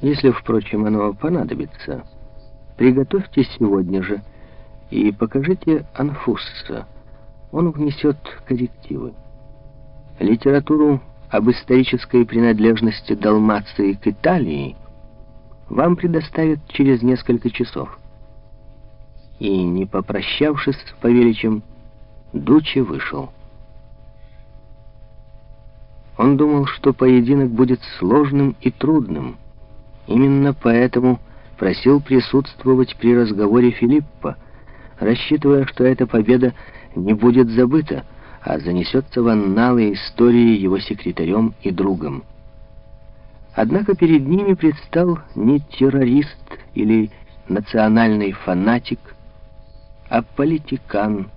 Если, впрочем, оно понадобится, приготовьте сегодня же и покажите Анфусса. Он внесет коррективы. Литературу об исторической принадлежности Далмации к Италии вам предоставят через несколько часов. И, не попрощавшись с Павеличем, Дучи вышел. Он думал, что поединок будет сложным и трудным, Именно поэтому просил присутствовать при разговоре Филиппа, рассчитывая, что эта победа не будет забыта, а занесется в анналы истории его секретарем и другом. Однако перед ними предстал не террорист или национальный фанатик, а политикан,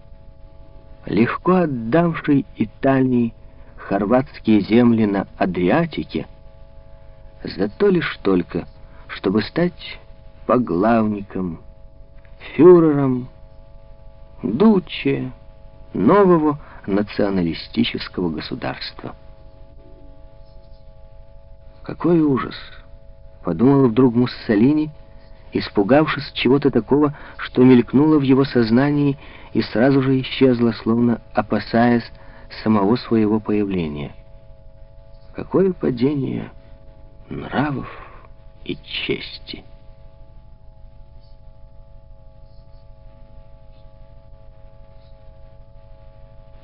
легко отдавший Италии хорватские земли на Адриатике, Зато лишь только, чтобы стать поглавником, фюрером, дуче нового националистического государства. Какой ужас! Подумал вдруг Муссолини, испугавшись чего-то такого, что мелькнуло в его сознании и сразу же исчезло, словно опасаясь самого своего появления. Какое падение! Нравов и чести.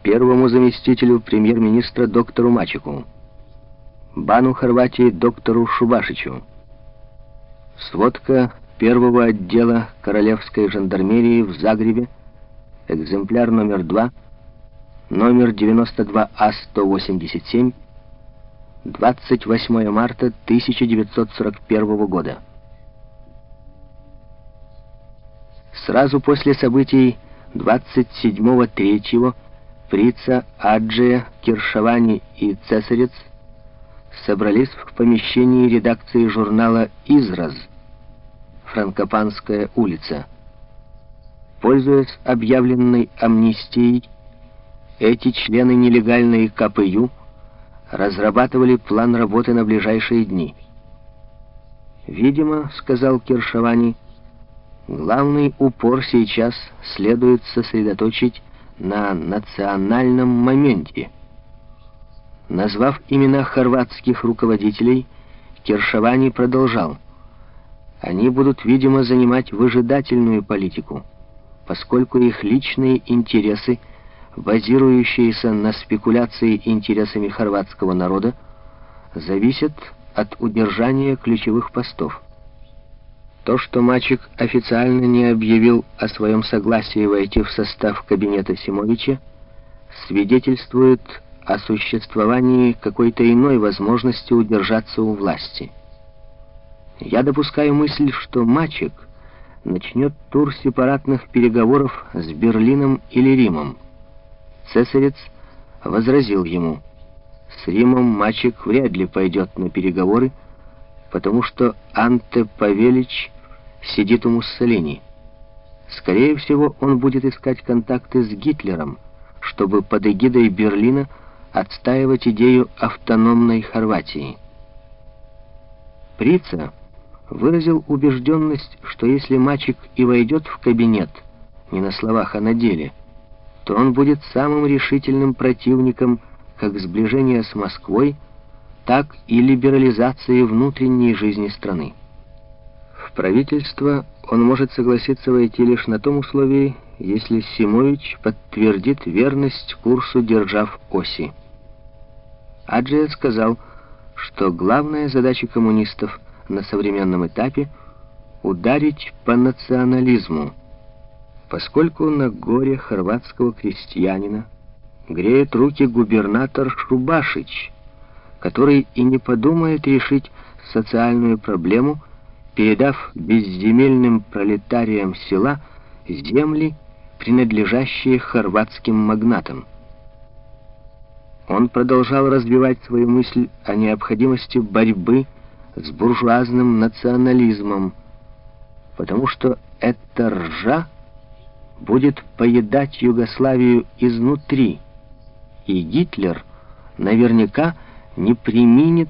Первому заместителю премьер-министра доктору Мачеку, Бану Хорватии доктору Шубашичу, сводка первого отдела Королевской жандармерии в Загребе, экземпляр номер 2, номер 92А187, 28 марта 1941 года. Сразу после событий 27-3 Фрица, Аджия, Киршавани и Цесарец собрались в помещении редакции журнала «Израз», Франкопанская улица. Пользуясь объявленной амнистией, эти члены нелегальной КПЮ – разрабатывали план работы на ближайшие дни. «Видимо, — сказал Киршавани, — главный упор сейчас следует сосредоточить на национальном моменте». Назвав имена хорватских руководителей, Киршавани продолжал. «Они будут, видимо, занимать выжидательную политику, поскольку их личные интересы — базирующиеся на спекуляции интересами хорватского народа, зависят от удержания ключевых постов. То, что Мачек официально не объявил о своем согласии войти в состав кабинета Симовича, свидетельствует о существовании какой-то иной возможности удержаться у власти. Я допускаю мысль, что Мачек начнет тур сепаратных переговоров с Берлином или Римом, Цесарец возразил ему, с Римом мальчик вряд ли пойдет на переговоры, потому что Анте Павелич сидит у Муссолини. Скорее всего, он будет искать контакты с Гитлером, чтобы под эгидой Берлина отстаивать идею автономной Хорватии. Прица выразил убежденность, что если мальчик и войдет в кабинет, не на словах, а на деле – то он будет самым решительным противником как сближения с Москвой, так и либерализации внутренней жизни страны. В правительство он может согласиться войти лишь на том условии, если Симович подтвердит верность курсу держав оси. Аджия сказал, что главная задача коммунистов на современном этапе — ударить по национализму, поскольку на горе хорватского крестьянина греет руки губернатор Шубашич, который и не подумает решить социальную проблему, передав безземельным пролетариям села земли, принадлежащие хорватским магнатам. Он продолжал развивать свою мысль о необходимости борьбы с буржуазным национализмом, потому что это ржа будет поедать Югославию изнутри, и Гитлер наверняка не применит